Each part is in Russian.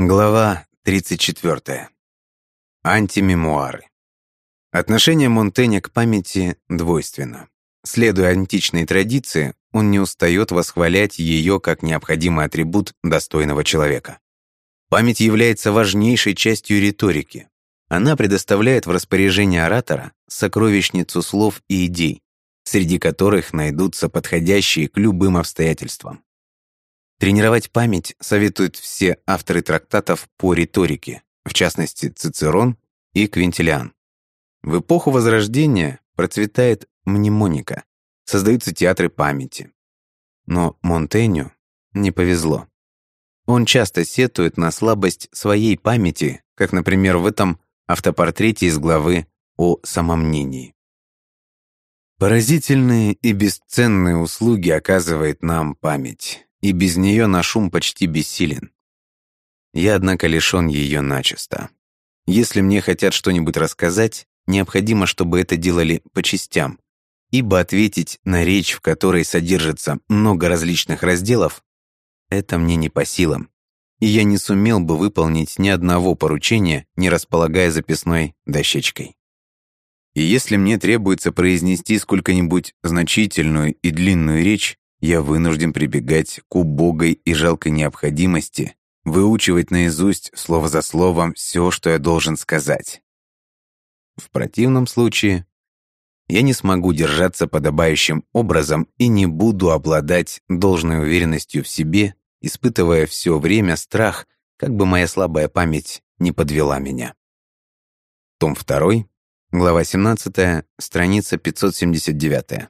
Глава 34. Антимемуары. Отношение Монтэня к памяти двойственно. Следуя античной традиции, он не устает восхвалять ее как необходимый атрибут достойного человека. Память является важнейшей частью риторики. Она предоставляет в распоряжение оратора сокровищницу слов и идей, среди которых найдутся подходящие к любым обстоятельствам. Тренировать память советуют все авторы трактатов по риторике, в частности Цицерон и Квинтилиан. В эпоху Возрождения процветает мнемоника, создаются театры памяти. Но Монтеню не повезло. Он часто сетует на слабость своей памяти, как, например, в этом автопортрете из главы о самомнении. Поразительные и бесценные услуги оказывает нам память и без нее наш ум почти бессилен. Я, однако, лишён её начисто. Если мне хотят что-нибудь рассказать, необходимо, чтобы это делали по частям, ибо ответить на речь, в которой содержится много различных разделов, это мне не по силам, и я не сумел бы выполнить ни одного поручения, не располагая записной дощечкой. И если мне требуется произнести сколько-нибудь значительную и длинную речь, я вынужден прибегать к убогой и жалкой необходимости выучивать наизусть слово за словом все, что я должен сказать. В противном случае я не смогу держаться подобающим образом и не буду обладать должной уверенностью в себе, испытывая все время страх, как бы моя слабая память не подвела меня. Том 2, глава 17, страница 579.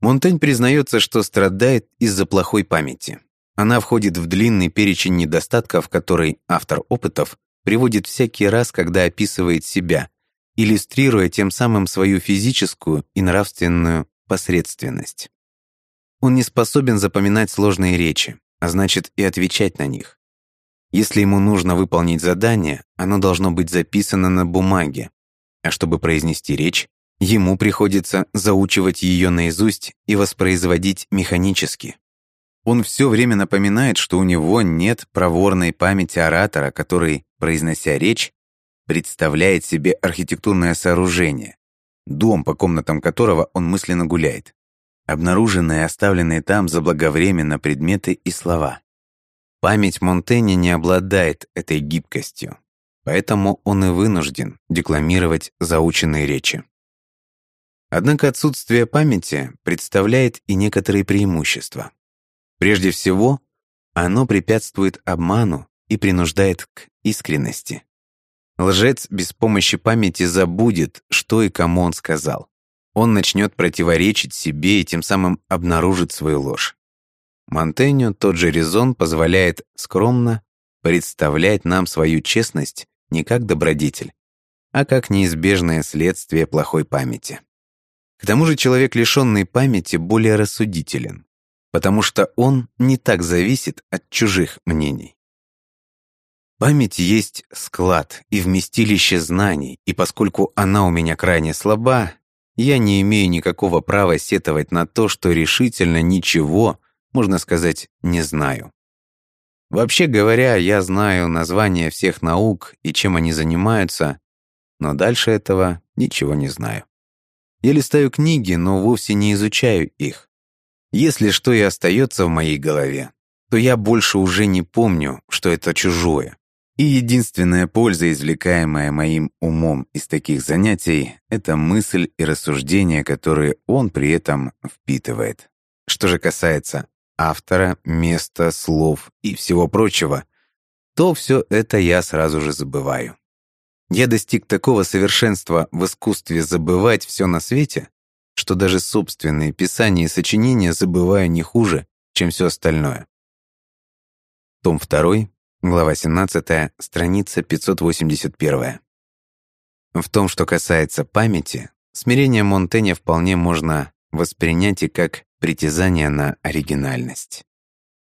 Монтень признается, что страдает из-за плохой памяти. Она входит в длинный перечень недостатков, который автор опытов приводит всякий раз, когда описывает себя, иллюстрируя тем самым свою физическую и нравственную посредственность. Он не способен запоминать сложные речи, а значит и отвечать на них. Если ему нужно выполнить задание, оно должно быть записано на бумаге, а чтобы произнести речь, Ему приходится заучивать ее наизусть и воспроизводить механически. Он все время напоминает, что у него нет проворной памяти оратора, который, произнося речь, представляет себе архитектурное сооружение, дом, по комнатам которого он мысленно гуляет, обнаруженные и оставленные там заблаговременно предметы и слова. Память Монтэня не обладает этой гибкостью, поэтому он и вынужден декламировать заученные речи. Однако отсутствие памяти представляет и некоторые преимущества. Прежде всего, оно препятствует обману и принуждает к искренности. Лжец без помощи памяти забудет, что и кому он сказал. Он начнет противоречить себе и тем самым обнаружит свою ложь. Монтеню тот же резон позволяет скромно представлять нам свою честность не как добродетель, а как неизбежное следствие плохой памяти. К тому же человек, лишенный памяти, более рассудителен, потому что он не так зависит от чужих мнений. Память есть склад и вместилище знаний, и поскольку она у меня крайне слаба, я не имею никакого права сетовать на то, что решительно ничего, можно сказать, не знаю. Вообще говоря, я знаю названия всех наук и чем они занимаются, но дальше этого ничего не знаю. Я листаю книги, но вовсе не изучаю их. Если что и остается в моей голове, то я больше уже не помню, что это чужое. И единственная польза, извлекаемая моим умом из таких занятий, это мысль и рассуждения, которые он при этом впитывает. Что же касается автора, места, слов и всего прочего, то все это я сразу же забываю. Я достиг такого совершенства в искусстве забывать все на свете, что даже собственные писания и сочинения забываю не хуже, чем все остальное. Том 2, глава 17, страница 581. В том, что касается памяти, смирение Монтэня вполне можно воспринять и как притязание на оригинальность.